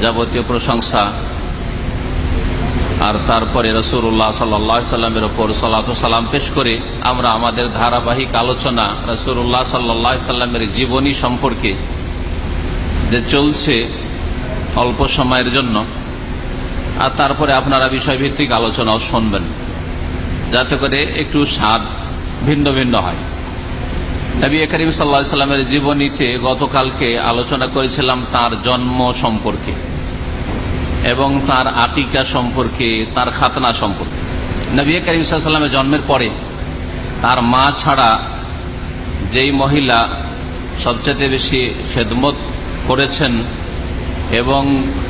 যাবতীয় প্রশংসা। আর তারপরে রসুল্লাহ সাল্লামের ওপর সালাত সালাম পেশ করে আমরা আমাদের ধারাবাহিক আলোচনা রসুল্লাহ সাল্লাহ সাল্লামের জীবনী সম্পর্কে যে চলছে অল্প সময়ের জন্য। আর তারপরে আপনারা বিষয়ভিত্তিক আলোচনাও শুনবেন। যাতে করে একটু স্বাদ ভিন্ন ভিন্ন হয়। নবী করিম সাল্লা সাল্লামের জীবনীতে গতকালকে আলোচনা করেছিলাম তার জন্ম সম্পর্কে এবং তার আটিকা সম্পর্কে, তার খাতনা সম্পর্কে। নবী করিম সাল্লামের জন্মের পরে তার মা ছাড়া যেই মহিলা সবচেয়ে বেশি খেদমত করেছেন এবং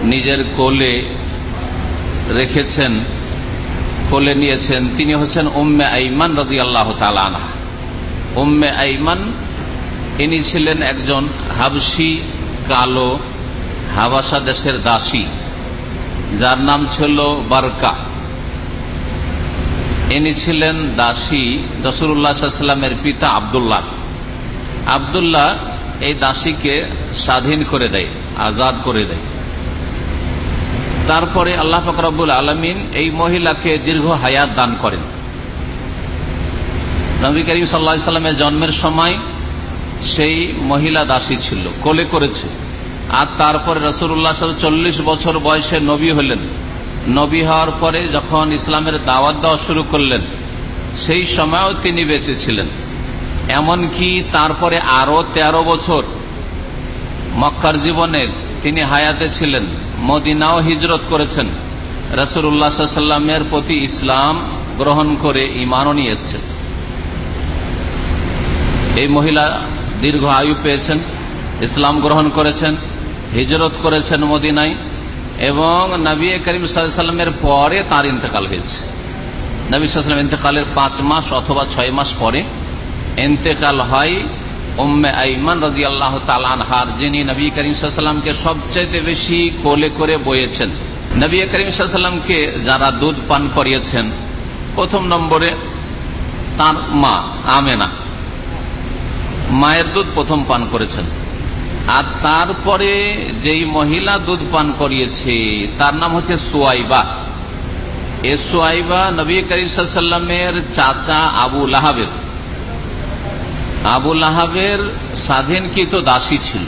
নিজের কোলে রেখেছেন, কোলে নিয়েছেন, তিনি হচ্ছেন উম্মে আইমান রাজি আল্লাহ তালানা উম্মে আইমান, ইনি ছিলেন একজন হাবসি কালো, হাবাসা দেশের দাসী, যার নাম ছিল বারকা। ইনি ছিলেন দাসী রসুল্লাহামের পিতা আবদুল্লাহ। আবদুল্লাহ এই দাসীকে স্বাধীন করে দেয়, আজাদ করে দেয়। তারপরে আল্লাহ ফকরাবুল আলমিন এই মহিলাকে দীর্ঘ হায়াত দান করেন। নবী করিম সাল্লা সাল্লামের জন্মের সময় সেই মহিলা দাসী ছিল, কোলে করেছে। আর তারপরে রসুল্লাহ চল্লিশ বছর বয়সে নবী হলেন। নবী হওয়ার পরে যখন ইসলামের দাওয়াত দেওয়া শুরু করলেন, সেই সময়ও তিনি বেঁচে ছিলেন। এমনকি তারপরে আরও ১৩ বছর মক্কার জীবনের তিনি হায়াতে ছিলেন, মদিনাও হিজরত করেছেন। রসুল্লাহামের প্রতি ইসলাম গ্রহণ করে ইমানও নিয়ে এসছেন। এই মহিলা দীর্ঘ আয়ু পেয়েছেন, ইসলাম গ্রহণ করেছেন, হিজরত করেছেন মদিনায়, এবং নবী করিম সাল্লামের পরে তার ইন্তেকাল হয়েছে। নবী সাল্লাম ইন্তেকালের পাঁচ মাস অথবা ছয় মাস পরে ইন্তেকাল হয় উম্মে আইমান রাজি আল্লাহ তালানহার যিনি নবী করিম সাল্লামকে সবচাইতে বেশি কোলে করে বয়েছেন। নবী করিম সাল্লামকে যারা দুধ পান করিয়েছেন, প্রথম নম্বরে তার মা আমেনা। মায়ের দুধ প্রথম পান করেছেন। আর তারপরে যেই মহিলা দুধ পান করিয়েছে, তার নাম হচ্ছে সোয়াইবা। এ সোয়াইবা নবী করিমের চাচা আবু লাহাবের। আবু লাহাবের স্বাধীনকৃত দাসী ছিল,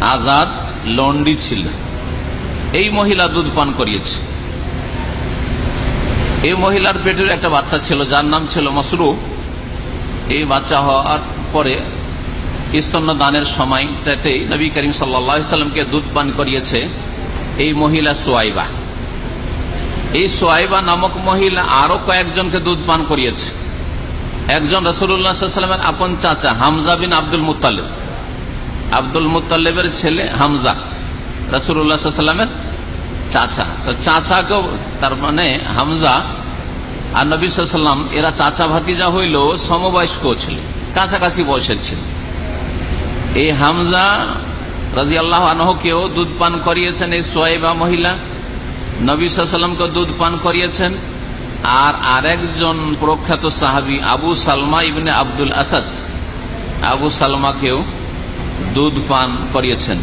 আজাদ লন্ডি ছিল। এই মহিলা দুধ পান করিয়েছে। এই মহিলার পেটের একটা বাচ্চা ছিল, যার নাম ছিল মসরু এই বাচ্চা হওয়ার পরে স্তন্য দানের সময়টাতেই নবী করিম সাল্লামকে দুধ পান করিয়েছে এই মহিলা সোয়াইবা। এই সোয়াইবা নামক মহিলা আরও কয়েকজনকে দুধ পান করিয়েছে। একজন রসুল্লাহামের আপন চাচা হামজা বিন আব্দুল মুতালেব আব্দুল মুতালেবের ছেলে হামজা রসুল্লাহামের চাচা। তো চাচাকেও তার মানে হামজা আর নবী সাল্লাম এরা চাচা ভাতিজা হইল সমবয়স্ক ছিল। কাছাকাছি বয়সের ছিল এই হামজা রাজি আল্লাহ আনহকেও দুধ পান করিয়েছেন, এই সোয়েবা মহিলা। নবী দুধ পান করিয়েছেন। আর আরেকজন প্রখ্যাত সাহাবি, আবু সালমা ইবনে আব্দুল আসাদ, আবু সালমাকেও দুধ পান করিয়েছেন।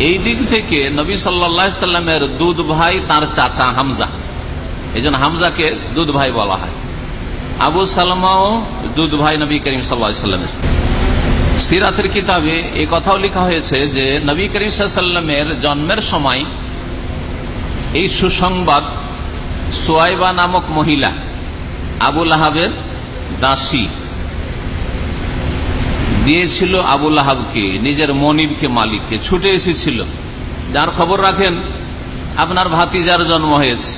এই দিক থেকে নবী সাল্লা সাল্লামের দুধ ভাই তার চাচা হামজা। এই হামজাকে দুধ ভাই বলা হয়। আবু সালামাও দুধ ভাই নবী করিম সাল্লামের। সিরাতের কিতাবে এই কথাও লেখা হয়েছে যে, নবী করিম সাল্লামের জন্মের সময় এই সুসংবাদ সোয়াইবা নামক মহিলা আবুল আহাবের দাসী দিয়েছিল আবুল আহাবকে নিজের মনিবকে, মালিককে, ছুটে এসেছিল। যার খবর রাখেন, আপনার ভাতিজার জন্ম হয়েছে।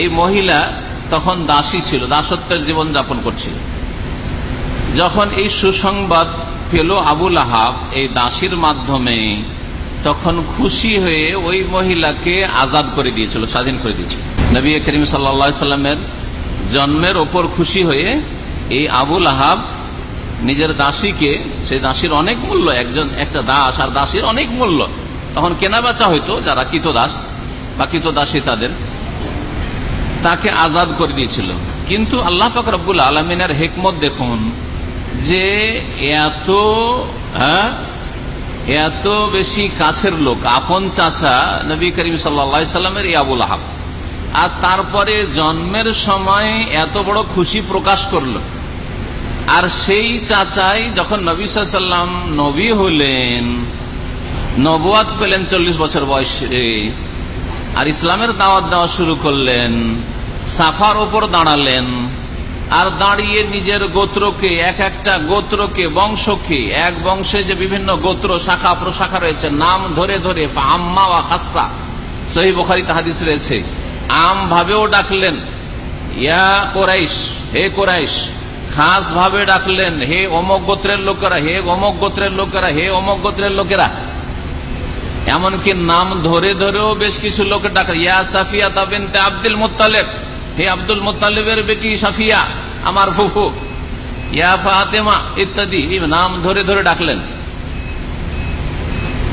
এই মহিলা তখন দাসী ছিল, দাসত্বের জীবন যাপন করছিল। যখন এই সুসংবাদ পেল আবুল আহাব এই দাসীর মাধ্যমে, তখন খুশি হয়ে ওই মহিলাকে আজাদ করে দিয়েছিল, স্বাধীন করে দিয়েছিল। নবী করিম সাল্লামের জন্মের ওপর খুশি হয়ে এই আবুল আহাব নিজের দাসীকে, সেই দাসীর অনেক মূল্য, একজন, একটা দাস আর দাসীর অনেক মূল্য। তখন কেনা বেচা হইতো যারা কিত দাস, বা কিত দাসী তাদের। তাকে আজাদ করে দিয়েছিল। কিন্তু আল্লাহ পাক রব্বুল আলমিনের হেকমত দেখুন যে এত হ্যাঁ এত বেশি কাছের লোক, আপন চাচা নবী করিম সাল্লামের এই আবুল আহাব। আর তারপরে জন্মের সময় এত বড় খুশি প্রকাশ করল। আর সেই চাচাই যখন নবী সাল্লাম নবী হলেন নবাত পেলেন চল্লিশ বছর বয়সে। আর ইসলামের দাওয়াত দেওয়া শুরু করলেন। সাফার ওপর দাঁড়ালেন। আর দাঁড়িয়ে নিজের গোত্রকে, এক একটা গোত্রকে, বংশকে, এক বংশে যে বিভিন্ন গোত্র শাখা প্রশাখা রয়েছে, নাম ধরে ধরে আম্মা ওয়া খাসা সহি বখারি তাহাদিস রয়েছে। আম ভাবেও ডাকলেন, ইয়া কোরাইশ, হে কোরাইশ, খাস ভাবে ডাকলেন, হে অমক গোত্রের লোকেরা, হে অমক গোত্রের লোকেরা, হে অমক গোত্রের লোকেরা। এমনকি নাম ধরে ধরেও বেশ কিছু লোকের ডাকা ইয়া সাফিয়া তাবিনতে আব্দুল মুতালেব হে আব্দুল মুতালিবের বেটি সাফিয়া, আমার ফুফু, ইয়া ফাতেমা ইত্যাদি নাম ধরে ধরে ডাকলেন।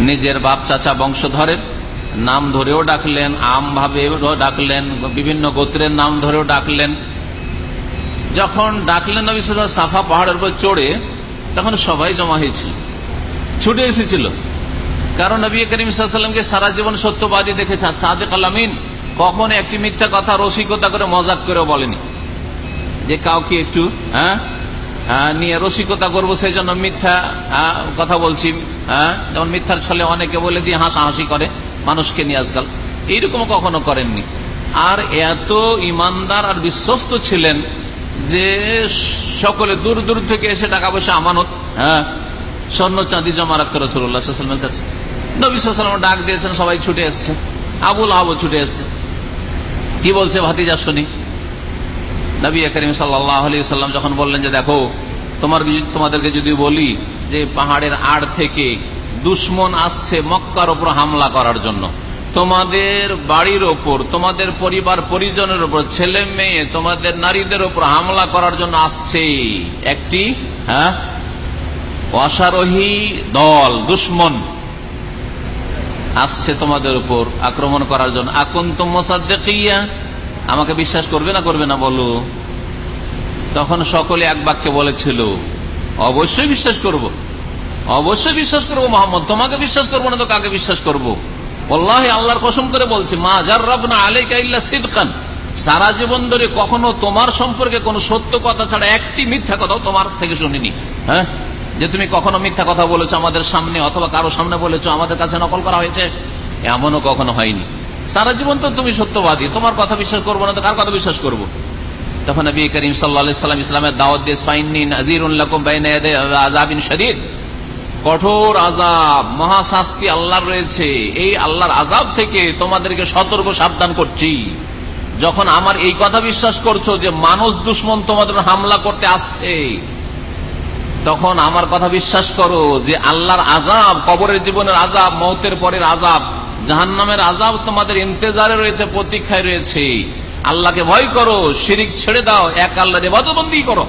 নিজের বাপ চাচা বংশধরের নাম ধরেও ডাকলেন, আম ভাবে ডাকলেন, বিভিন্ন গোত্রের নাম ধরেও ডাকলেন। যখন ডাকলেন সাফা পাহাড়ের উপর চড়ে, তখন সবাই জমা হয়েছিল, ছুটে এসেছিল। কারণ নবী করিম সারা জীবন সত্যবাদী দেখেছে সাদেক আলামিন কখন একটি মিথ্যা কথা রসিকতা করে মজাক করে বলেনি। যে কাউকে একটু হ্যাঁ? নিয়ে রসিকতা করব সেই জন্য মিথ্যা কথা বলছি হ্যাঁ? যেমন মিথ্যার ছলে অনেকে বলে দিয়ে হাসাহাসি করে মানুষকে নিয়ে আজকাল। এইরকম কখনো করেননি। আর এত ইমানদার আর বিশ্বস্ত ছিলেন যে সকলে দূর দূর থেকে এসে টাকা পয়সা আমানত হ্যাঁ? স্বর্ণ চাঁদি জমা রাখতো রসুল্লাহামের কাছে। নবী সাল্লাম ডাক দিয়েছেন, সবাই ছুটে এসছে। আবুল আবু ছুটে এসছে। কি বলছে ভাতিজা, শুনি। নবী করিম সাল্লাম যখন বললেন যে, দেখো, তোমার তোমাদেরকে যদি বলি যে, পাহাড়ের আড় থেকে দুশ্মন আসছে মক্কার ওপর হামলা করার জন্য, তোমাদের বাড়ির ওপর, তোমাদের পরিবার, পরিজনের ওপর, ছেলে মেয়ে, তোমাদের নারীদের ওপর হামলা করার জন্য আসছে একটি হ্যাঁ? অসারোহী দল, দুশ্মন। আসছে তোমাদের উপর আক্রমণ করার জন্য। আকন্ত মোসাদ্দেকিয়া, আমাকে বিশ্বাস করবে না করবে না বলো। তখন সকলে এক বাক্যে বলেছিল, অবশ্যই বিশ্বাস করব। অবশ্যই বিশ্বাস করব মোহাম্মদ, তোমাকে বিশ্বাস করব না তো কাকে বিশ্বাস করব। আল্লাহ আল্লাহর কসম করে বলছে, মা যার রবনা আলাইকা ইল্লা সিদ্কান। সারা জীবন ধরে কখনো তোমার সম্পর্কে কোন সত্য কথা ছাড়া একটি মিথ্যা কথাও তোমার থেকে শুনিনি। হ্যাঁ? যে তুমি কখনো মিথ্যা কথা বলেছ আমাদের সামনে অথবা কারও সামনে বলেছ, আমাদের কাছে নকল করা হয়েছে, এমনও কখনো হয়নি। সারা জীবন তো তুমি সত্যবাদী, তোমার কথা বিশ্বাস করব না তো কার কথা বিশ্বাস করব? তখন নবী করিম সাল্লাম ইসলামের দাওয়াত দিয়ে শরীর কঠোর আজাব মহাশাস্তি আল্লাহ রয়েছে। এই আল্লাহর আজাব থেকে তোমাদেরকে সতর্ক, সাবধান করছি। যখন আমার এই কথা বিশ্বাস করছ যে মানুষ দুশ্মন তোমাদের হামলা করতে আসছে তখন আমার কথা বিশ্বাস করো যে আল্লাহর আজাব কবরের জীবনের আজাব মৌতের পরের আজাব জাহান নামের আজাব তোমাদের ইন্তজারে রয়েছে, প্রতীক্ষায় রয়েছে। আল্লাহকে ভয় করো, শিরিক ছেড়ে দাও, এক আল্লাহর এবাদবন্দি করো।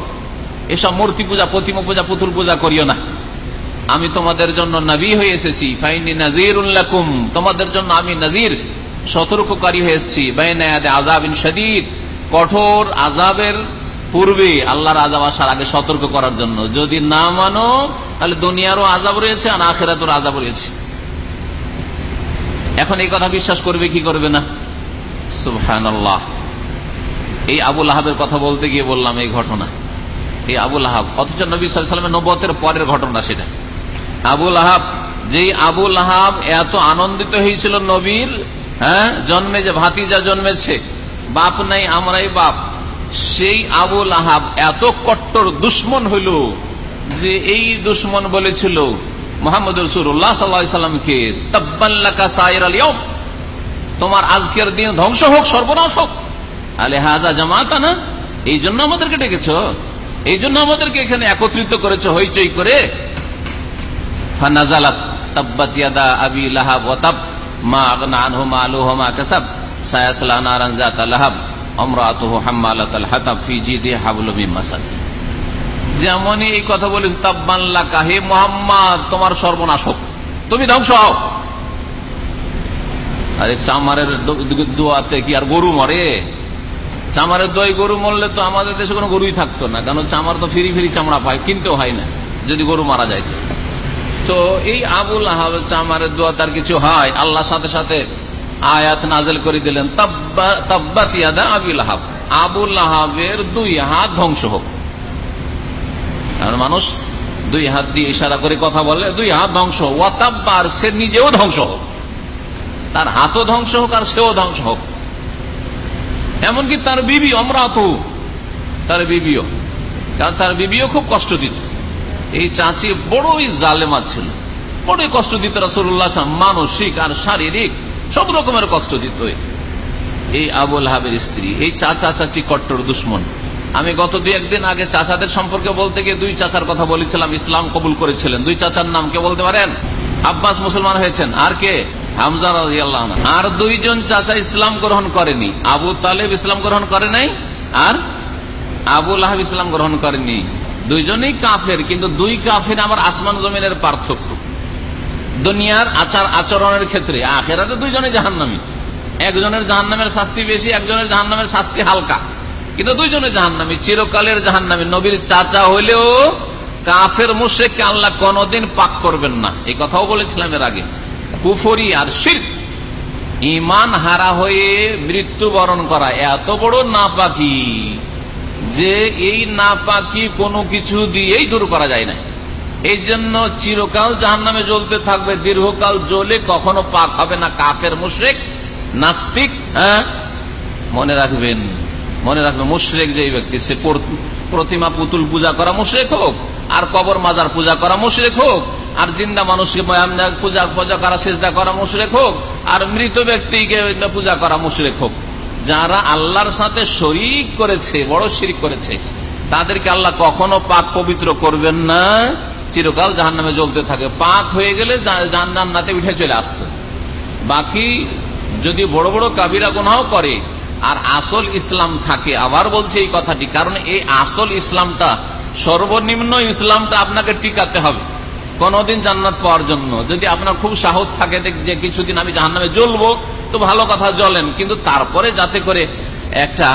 এসব মূর্তি পূজা, প্রতিমা পূজা, পুতুল পূজা করিও না। আমি তোমাদের জন্য নবী হয়ে এসেছি। ফাইনি নাজির উল্লাকুম তোমাদের জন্য আমি নাজির সতর্ককারী হয়ে এসেছি। বাইনায়াদে আজাবিন শদীদ। কঠোর আজাবের পূর্বে আল্লাহর আজাব আসার আগে সতর্ক করার জন্য। যদি না মানো, তাহলে দুনিয়ারও আজাব রয়েছে আর আখেরাতোর আজাব রয়েছে। এখন এই কথা বিশ্বাস করবে, কি করবে না? সুবহান এই আবুল আহাবের কথা বলতে গিয়ে বললাম এই ঘটনা। এই আবুল আহাব অথচ নবী সাল্লামের নবতের পরের ঘটনা সেটা। আবুল আহাব যেই আবুল আহাব এত আনন্দিত হয়েছিল নবীর হ্যাঁ জন্মে যে ভাতিজা জন্মেছে, বাপ নাই, আমরাই বাপ। সেই আবুল আহাব এত কট্টর দুশ্মন হইল যে এই দুশ্মন বলেছিল, মোহাম্মদ রসুল্লাহ সাল্লামকে তব্বাল্লাকা সাইর আলিয়ম তোমার আজকের দিন ধ্বংস হোক, সর্বনাশ হোক আলে হাজা জামাতা না এই জন্য আমাদেরকে ডেকেছ এই জন্য আমাদেরকে এখানে একত্রিত করেছ, হইচই করে ফানাজালাত তাব্বাত ইয়াদা আবি মা মা কাসাব লাহাব মিন যেমনই এই কথা বলে তাব্বাল্লা কাহে মোহাম্মদ, তোমার সর্বনাশ হোক। তুমি ধ্বংস হও। আরে চামারের দোয়াতে কি আর গরু মরে? চামারের দই গরু মরলে তো আমাদের দেশে কোনো গরুই থাকতো না কারণ চামার তো ফিরি ফিরি চামড়া পায়, কিনতেও হয় না, যদি গরু মারা যায় তো এই আবুল চামারের দোয়া তার কিছু হয় আল্লাহ সাথে সাথে আয়াত নাজেল করে দিলেন তাব্বাত আবুল আহাব আবুল আহাবের দুই হাত ধ্বংস হোক। কারণ মানুষ দুই হাত দিয়ে ইশারা করে কথা বলে, দুই হাত ধ্বংস হোক। ওয়াতাব্বার সে নিজেও ধ্বংস হোক। তার হাতও ধ্বংস হোক, আর সেও ধ্বংস হোক। এমনকি তার বিবি অমরাত। তার বিবিও। কারণ তার বিবিও খুব কষ্ট দিত। এই চাচি বড়ই জালেমা ছিল। বড়ই কষ্ট দিত রাসুল্লাহ মানসিক আর শারীরিক সব রকমের কষ্ট দিত এই আবুল হাবের স্ত্রী, এই চাচা চাচি কট্টর দুশ্মন। আমি গত দুই একদিন আগে চাচাদের সম্পর্কে বলতে গিয়ে দুই চাচার কথা বলেছিলাম, ইসলাম কবুল করেছিলেন। দুই চাচার নাম কে বলতে পারেন? আব্বাস মুসলমান হয়েছেন। আর কে? হামজা আর দুইজন চাচা ইসলাম গ্রহণ করেনি। আবু তালেব ইসলাম গ্রহণ করে নাই, আর আবুল আহাব ইসলাম গ্রহণ করেনি। দুইজনেই কাফের, কিন্তু দুই কাফের আমার আসমান জমিনের পার্থক্য। দুনিয়ার আচার আচরণের ক্ষেত্রে, আখেরাতে দুইজনে জাহান্নামি। একজনের জাহান্নামের শাস্তি বেশি, একজনের জাহান্নামের শাস্তি হালকা। কিন্তু দুইজনে জাহান্নামি, চিরকালের জাহান্নামি। নবীর চাচা হইলেও কাফের মুশ্রেককে আল্লাহ কোনদিন পাক করবেন না। এই কথাও বলেছিলাম এর আগে। কুফরি আর শির ইমান হারা হয়ে মৃত্যুবরণ করা এত বড় নাপাকি যে এই নাপাকি কোনো কিছু দিয়েই দূর করা যায় না এই জন্য চিরকাল জাহান নামে জ্বলতে থাকবে, দীর্ঘকাল জ্বলে কখনো পাক হবে না। কাফের, মুশ্রেক, নাস্তিক হ্যাঁ? মনে রাখবেন মনে রাখবেন, মুশ্রেক যে ব্যক্তি, সে প্রতিমা, পুতুল পূজা করা মুশ্রেক হোক, আর কবর মাজার পূজা করা মুশরেক হোক, আর জিন্দা মানুষকে পূজা পূজা করা চেষ্টা করা মুশরেক হোক, আর মৃত ব্যক্তিকে পূজা করা মুশরেক হোক। যারা আল্লাহর সাথে শরিক করেছে, বড় শিরিক করেছে, তাদেরকে আল্লাহ কখনো পাক পবিত্র করবেন না। চিরকাল জাহান নামে জ্বলতে থাকে। পাক হয়ে গেলে জান্নাতে উঠে চলে আসত। বাকি যদি বড় বড় কাবিরা গুনাও করে, আর আসল ইসলাম থাকে, আবার বলছে এই কথাটি, কারণ এই আসল ইসলামটা, সর্বনিম্ন ইসলামটা আপনাকে টিকাতে হবে। কোনদিন জান্নাত পাওয়ার জন্য। যদি আপনার খুব সাহস থাকে যে কিছুদিন আমি জাহান নামে জ্বলবো, তো ভালো কথা, জ্বলেন। কিন্তু তারপরে যাতে করে একটা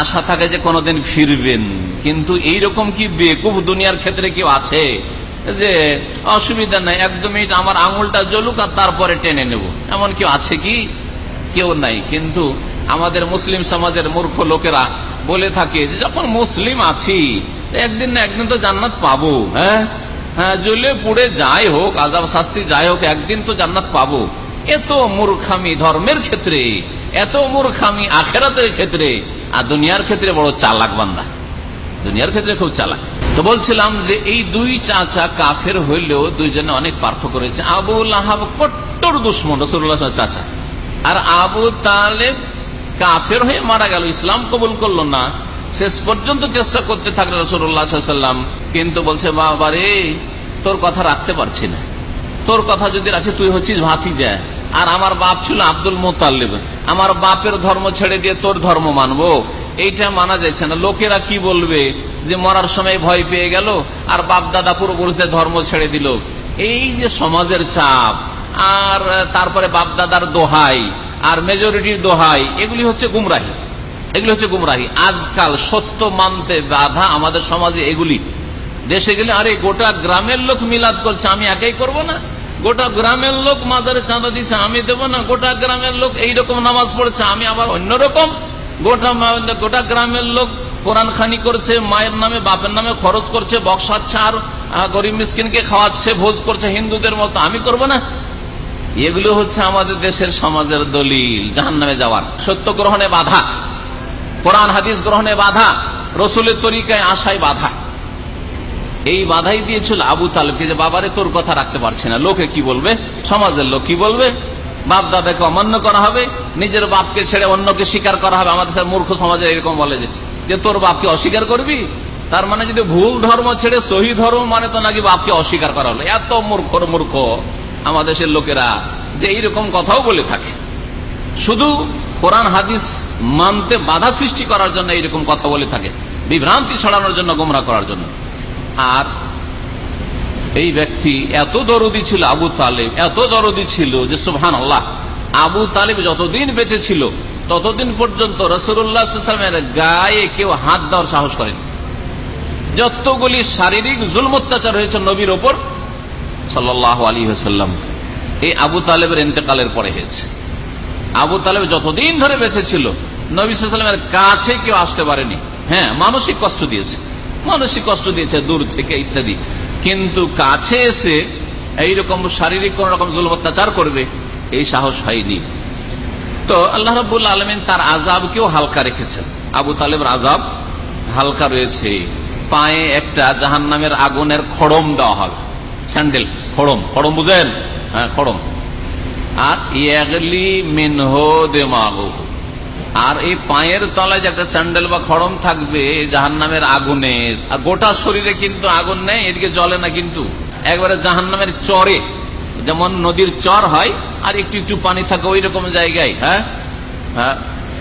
আশা থাকে যে কোনদিন ফিরবেন। কিন্তু এইরকম কি বেকুফ দুনিয়ার ক্ষেত্রে কেউ আছে? যে অসুবিধা নাই, একদমই আমার আঙুলটা জ্বলুক আর তারপরে টেনে নেব। এমন কেউ আছে কি? কেউ নাই। কিন্তু আমাদের মুসলিম সমাজের মূর্খ লোকেরা বলে থাকে যে, যখন মুসলিম আছি, একদিন না একদিন তো জান্নাত পাবো হ্যাঁ? হ্যাঁ জ্বলে পুড়ে যাই হোক, আজাব শাস্তি যাই হোক, একদিন তো জান্নাত পাবো। এত মূর্খামি ধর্মের ক্ষেত্রে, এত মূর্খামি আখেরাতের ক্ষেত্রে, আর দুনিয়ার ক্ষেত্রে বড় চালাক বান্দা। দুনিয়ার ক্ষেত্রে খুব চালাক। তো বলছিলাম যে এই দুই চাচা কাফের হইলেও দুইজনে অনেক পার্থক্য রয়েছে। আবুল আহাব কট্টর দুশ্মন রসুল্লাহ চাচা। আর আবু তালেব কাফের হয়ে মারা গেল। ইসলাম কবুল করল না। শেষ পর্যন্ত চেষ্টা করতে থাকলে রসুল্লাহাম কিন্তু বলছে, বাবা রে, তোর কথা রাখতে পারছি না। তোর কথা যদি রাখছি তুই হচ্ছিস ভাতি যায় আর আমার বাপ ছিল আব্দুল মোতাল্লিব আমার বাপের ধর্ম ছেড়ে দিয়ে তোর ধর্ম মানবো। এইটা মানা যাচ্ছে না। লোকেরা কি বলবে যে মরার সময় ভয় পেয়ে গেল আর বাপ দাদা পূর্বপুরুষদের ধর্ম ছেড়ে দিল? এই যে সমাজের চাপ, আর তারপরে বাপ দাদার দোহাই, আর মেজরিটির দোহাই, এগুলি হচ্ছে গুমরাহি। এগুলি হচ্ছে গুমরাহি। আজকাল সত্য মানতে বাধা আমাদের সমাজে এগুলি। দেশে গেলে, আরে গোটা গ্রামের লোক মিলাদ করছে, আমি একাই করব না? গোটা গ্রামের লোক মাজারে চাঁদা দিচ্ছে, আমি দেবো না? গোটা গ্রামের লোক এইরকম নামাজ পড়ছে, আমি আবার অন্যরকম? গোটা গোটা গ্রামের লোক কোরআন খানি করছে, মায়ের নামে, বাপের নামে খরচ করছে বক্সাচ্ছে আর গরিব মিসকিনকে খাওয়াচ্ছে, ভোজ করছে, হিন্দুদের মতো। আমি করব না। এগুলো হচ্ছে আমাদের দেশের সমাজের দলিল জাহান নামে যাওয়ার। সত্য গ্রহণে বাধা। কোরআন, হাদিস গ্রহণে বাধা। রসুলের তরিকায় আশায় বাধা। এই বাধাই দিয়েছিল আবু তালেবকে যে, বাবারে তোর কথা রাখতে পারছে না। লোকে কি বলবে? সমাজের লোক কি বলবে? বাপ দাদাকে অমান্য করা হবে, নিজের বাপকে ছেড়ে অন্যকে স্বীকার করা হবে। আমাদের মূর্খ সমাজে এরকম বলে যে তোর বাপকে অস্বীকার করবি? তার মানে যদি ভুল ধর্ম ছেড়ে সহি ধর্ম মানে তো নাকি বাপকে অস্বীকার করা হলো। এত মূর্খর মূর্খ আমাদের দেশের লোকেরা যে এইরকম কথাও বলে থাকে। শুধু কোরআন, হাদিস মানতে বাধা সৃষ্টি করার জন্য এইরকম কথা বলে থাকে। বিভ্রান্তি ছড়ানোর জন্য, গোমরা করার জন্য। আর এই ব্যক্তি এত দরদি ছিল আবু তালেব, এত দরদি ছিল যে সুহান আল্লাহ আবু তালেব যতদিন বেঁচে ছিল, ততদিন পর্যন্ত রসুল্লাহামের গায়ে কেউ হাত দেওয়ার সাহস করেনি। যতগুলি শারীরিক জুলম অত্যাচার হয়েছে নবীর ওপর সাল্লাহ আলী হাসাল্লাম এই আবু তালেবের ইন্তেকালের পরে হয়েছে। আবু তালেব যতদিন ধরে বেঁচে ছিল, নবী সাল্লামের কাছে কেউ আসতে পারেনি। হ্যাঁ মানসিক কষ্ট দিয়েছে। মানসিক কষ্ট দিয়েছে, দূর থেকে ইত্যাদি। কিন্তু কাছে এসে এইরকম শারীরিক কোন রকম জুল অত্যাচার করবে, এই সাহস হয়নি। তো আল্লাহ রবুল আলমিন তার আজাবকেও হালকা রেখেছেন। আবু তালেবের আজাব হালকা রয়েছে। পায়ে একটা জাহান নামের আগুনের খড়ম দেওয়া হবে। স্যান্ডেল, খড়ম খড়ম বুঝেন? হ্যাঁ খড়ম। আর ইয়াগলি মিনহ দেমাগো আর এই পায়ের তলায় যে একটা স্যান্ডেল বা খড়ম থাকবে জাহান নামের আগুনের আর গোটা শরীরে কিন্তু আগুন নেই, এদিকে জলে না কিন্তু। একবারে জাহান নামের চরে, যেমন নদীর চর হয়, আর একটু একটু পানি থাকে ওই রকম জায়গায় হ্যাঁ? হ্যাঁ?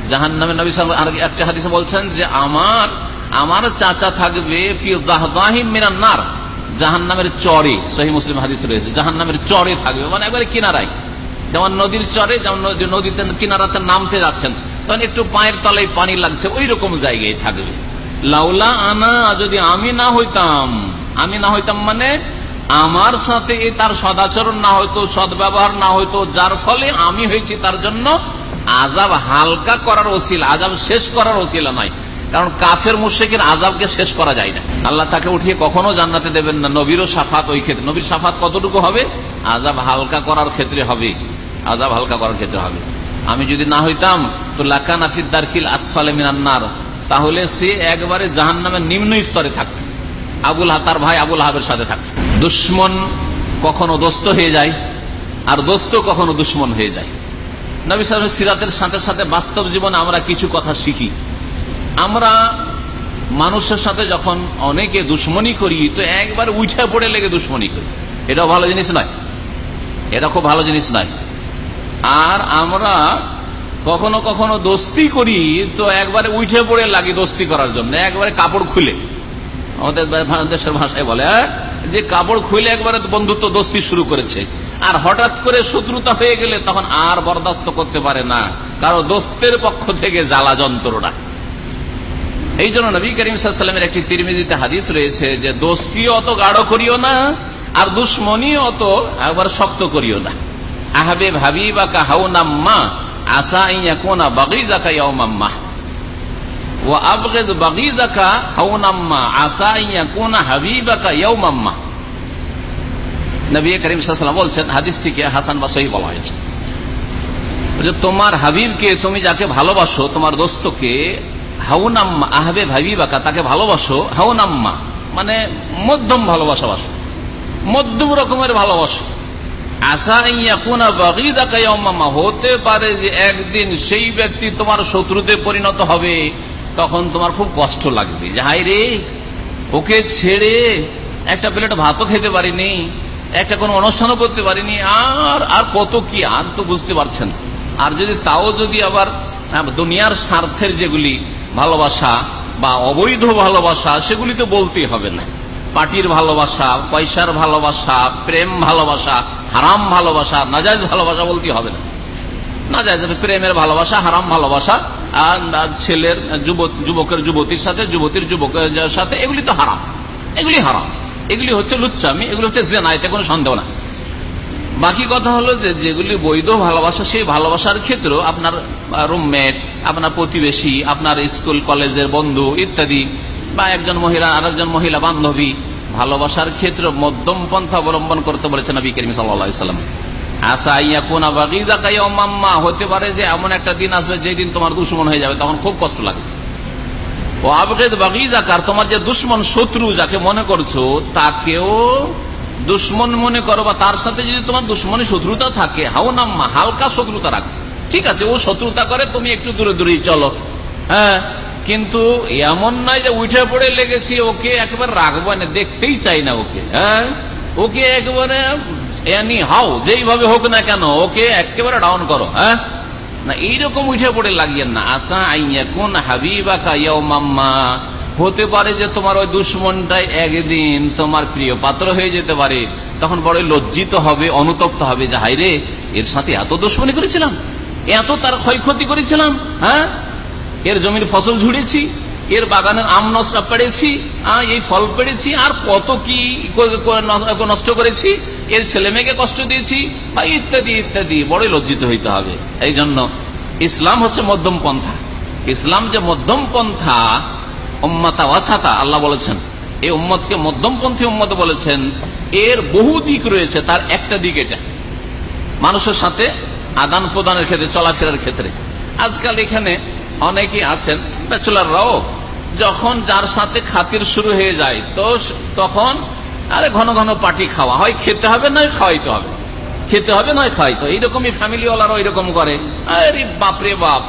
জাহান নামে নবী আলাইহি একটা হাদিসে বলছেন যে, আমার আমার চাচা থাকবে ফি দাহদাহিম নার। জাহান নামের চরে, সহি মুসলিম হাদিস রয়েছে জাহান নামের চরে থাকবে। মানে একবারে কিনারায়। যেমন নদীর চরে, যেমন নদীতে, কিনারাতে নামতে যাচ্ছেন। তখন একটু পায়ের তলায় পানি লাগছে ওই রকম জায়গায় থাকবে। লাউলা আনা, যদি আমি না হইতাম, আমি না হইতাম মানে আমার সাথে তার সদাচরণ না হইতো, সদ্ব্যবহার না হইতো, যার ফলে আমি হয়েছি তার জন্য আজাব হালকা করার ওসিল আজাব শেষ করার ওসিলা নয়। কারণ কাফের মুশেকের আজাবকে শেষ করা যায় না। আল্লাহ তাকে উঠিয়ে কখনো জান্নাতে দেবেন না। নবীরও সাফাত ওই ক্ষেত্রে, নবীর সাফাত কতটুকু হবে? আজাব হালকা করার ক্ষেত্রে হবে। আজাব হালকা করার ক্ষেত্রে হবে। আমি যদি না হইতাম, তো লাকা নাফিদ দারকিল আসফালে মিনান্নার তাহলে সে একবারে জাহান নামের নিম্ন স্তরে থাকত। আবুল হা তার ভাই আবুল হাবের সাথে থাকত। দুশ্মন কখনো দোস্ত হয়ে যায়, আর দোস্ত কখনো দুশ্মন হয়ে যায়। নবী সাহেব সিরাতের সাথে সাথে বাস্তব জীবনে আমরা কিছু কথা শিখি। আমরা মানুষের সাথে যখন অনেকে দুশ্মনী করি, তো একবার উঠে পড়ে লেগে দুশ্মনী করি। এটাও ভালো জিনিস নয়। এটা খুব ভালো জিনিস নয়। আর আমরা কখনো কখনো দোস্তি করি, তো একবারে উঠে পড়ে লাগি দোস্তি করার জন্য, একবারে কাপড় খুলে। আমাদের দেশের ভাষায় বলে হ্যাঁ? যে কাপড় খুলে একবারে বন্ধুত্ব দোস্তি শুরু করেছে। আর হঠাৎ করে শত্রুতা হয়ে গেলে তখন আর বরদাস্ত করতে পারে না। কারও দোস্তের পক্ষ থেকে জ্বালা যন্ত্রণা। এই জন্য নবী করিম সাল্লামের একটি তিরমিদিতে হাদিস রয়েছে যে, দোস্তি অত গাঢ় করিও না, আর দুশ্মনী অত একবার শক্ত করিও না। আহাবে ভাবি বা কাহাউ নাম্মা আসা ইয়া কোনা বাগি জাকা ইয়াউমাম্মা। বাগি জাকা হাউ নাম্মা আসা ইয়া কোনা হাবিবাকা নবী করিম বলছেন হাসান বা সহি বলা হয়েছে। যে তোমার হাবিবকে তুমি যাকে ভালোবাসো, তোমার দোস্ত দোস্তকে হাউনাম্মা, আহবে ভাবি বাকা তাকে ভালোবাসো, হাউনাম্মা মানে মধ্যম ভালোবাসা বাসো মধ্যম রকমের ভালোবাসো। আশা হতে পারে যে একদিন সেই ব্যক্তি তোমার শত্রুতে পরিণত হবে, তখন তোমার খুব কষ্ট লাগবে। যে হাই রে, ওকে ছেড়ে একটা প্লেট ভাতও খেতে পারিনি, একটা কোনো অনুষ্ঠানও করতে পারিনি, আর আর কত কি, আর তো বুঝতে পারছেন। আর যদি তাও যদি আবার দুনিয়ার স্বার্থের যেগুলি ভালোবাসা বা অবৈধ ভালোবাসা, সেগুলি তো বলতেই হবে না। পার্টির ভালোবাসা, পয়সার ভালোবাসা, প্রেম ভালোবাসা, হারাম ভালোবাসা নাজাজ ভালোবাসা বলতে হবে না। না যায় প্রেমের ভালোবাসা, হারাম ভালোবাসা ছেলের যুবক, যুবকের যুবতীর সাথে, যুবতীর যুবকের সাথে, এগুলি তো হারাম। এগুলি হারাম। এগুলি হচ্ছে লুচ্চামি, এগুলি হচ্ছে জেনা, এতে কোনো সন্দেহ না। বাকি কথা হলো যে, যেগুলি বৈধ ভালোবাসা, সেই ভালোবাসার ক্ষেত্রেও আপনার রুমমেট আপনার প্রতিবেশী, আপনার স্কুল, কলেজের বন্ধু ইত্যাদি, বা একজন মহিলা, আরেকজন মহিলা, বান্ধবী ভালোবাসার ক্ষেত্রে মধ্যম পন্থা অবলম্বন করতে বলেছেন নবী করিম সাল্লাম। হতে পারে যে এমন একটা দিন আসবে যেদিন তোমার দুশ্মন হয়ে যাবে, তখন খুব কষ্ট লাগবে তোমার যে দুশ্মন শত্রু যাকে মনে করছ, তাকেও দুশ্মন মনে করো, বা তার সাথে যদি তোমার দুশ্মনী শত্রুতা থাকে হাও নাম্মা হালকা শত্রুতা রাখো। ঠিক আছে, ও শত্রুতা করে তুমি একটু দূরে দূরেই চলো। হ্যাঁ? কিন্তু এমন নয় যে উঠে পড়ে লেগেছি, ওকে একবার রাখব না, দেখতেই চাই না ওকে হ্যাঁ? ওকে একবারে হাও, যেইভাবে হোক না কেন, ওকে একেবারে ডাউন করো হ্যাঁ? না, এইরকম উঠে পড়ে লাগিয়েন না। আশা আইয়া কোন হাবিবা কাইয়াও মাম্মা হতে পারে যে তোমার ওই দুশ্মনটাই একদিন তোমার প্রিয় পাত্র হয়ে যেতে পারে, তখন বড় লজ্জিত হবে, অনুতপ্ত হবে যে হাইরে এর সাথে এত দুশ্মনী করেছিলাম, এত তার ক্ষয়ক্ষতি করেছিলাম হ্যাঁ? এর জমির ফসল ঝুড়েছি, এর বাগানের আম নষ্ট পেড়েছি এই ফল পেড়েছি, আর কত কি নষ্ট করেছি, এর ছেলে মেয়েকে কষ্ট দিয়েছি ইত্যাদি ইত্যাদি বড় লজ্জিত হইতে হবে। এই জন্য ইসলাম হচ্ছে মধ্যম পন্থা। ইসলাম যে মধ্যম পন্থা, উম্মাতা ওয়াসাতা, আল্লাহ বলেছেন, এই উম্মতকে মধ্যমপন্থী উম্মত বলেছেন, এর বহু দিক রয়েছে, তার একটা দিক এটা। মানুষের সাথে আদান প্রদানের ক্ষেত্রে, চলাফেরার ক্ষেত্রে। আজকাল এখানে অনেকেই আছেন, ব্যাচুলাররাও, যখন যার সাথে খাতির শুরু হয়ে যায়, তো তখন, আরে ঘন ঘন পার্টি খাওয়া। হয় খেতে হবে, নয় খাওয়াইতে হবে। খেতে হবে, নয় খাওয়াইতে হবে। এইরকমই ফ্যামিলি ওয়ালারা ওইরকম করে। আরে বাপরে বাপ,